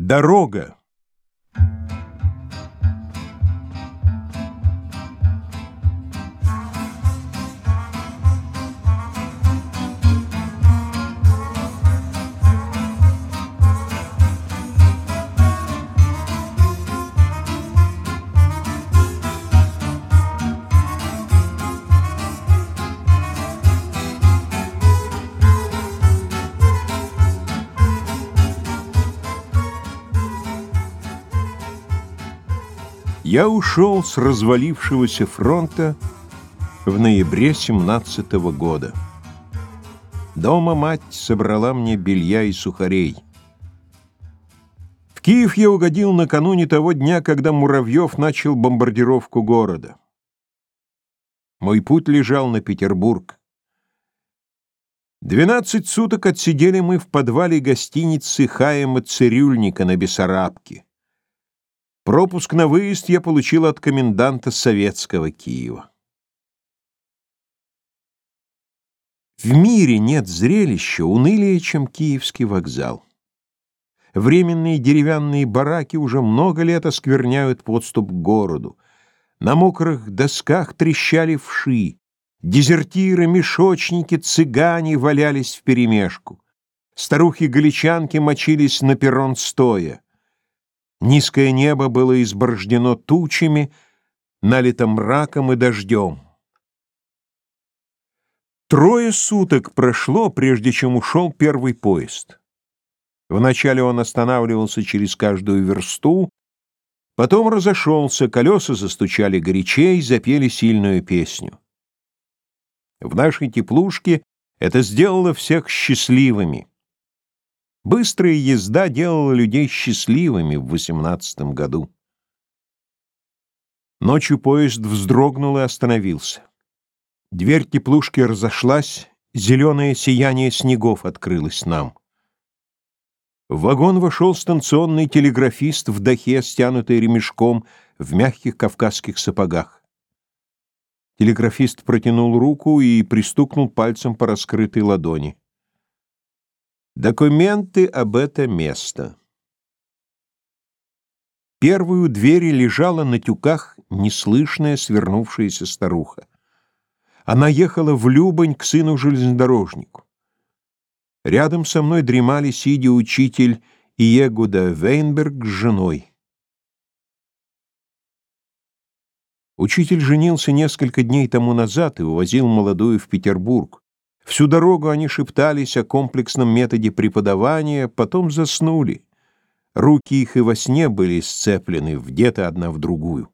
Дорога. Я ушел с развалившегося фронта в ноябре семнадцатого года. Дома мать собрала мне белья и сухарей. В Киев я угодил накануне того дня, когда Муравьев начал бомбардировку города. Мой путь лежал на Петербург. Двенадцать суток отсидели мы в подвале гостиницы Хаема Цирюльника на Бессарабке. Пропуск на выезд я получил от коменданта советского Киева. В мире нет зрелища унылее, чем Киевский вокзал. Временные деревянные бараки уже много лет оскверняют подступ к городу. На мокрых досках трещали вши. Дезертиры, мешочники, цыгане валялись вперемешку. Старухи-галичанки мочились на перрон стоя. Низкое небо было изборождено тучами, налито мраком и дождем. Трое суток прошло, прежде чем ушел первый поезд. Вначале он останавливался через каждую версту, потом разошелся, колеса застучали горячей, запели сильную песню. В нашей теплушке это сделало всех счастливыми. Быстрая езда делала людей счастливыми в восемнадцатом году. Ночью поезд вздрогнул и остановился. Дверь теплушки разошлась, зеленое сияние снегов открылось нам. В вагон вошел станционный телеграфист в дахе, стянутый ремешком, в мягких кавказских сапогах. Телеграфист протянул руку и пристукнул пальцем по раскрытой ладони. Документы об это место. Первую двери лежала на тюках неслышная свернувшаяся старуха. Она ехала в Любань к сыну-железнодорожнику. Рядом со мной дремали, сидя учитель Иегуда Вейнберг с женой. Учитель женился несколько дней тому назад и увозил молодую в Петербург. Всю дорогу они шептались о комплексном методе преподавания, потом заснули. Руки их и во сне были сцеплены, вдеты одна в другую.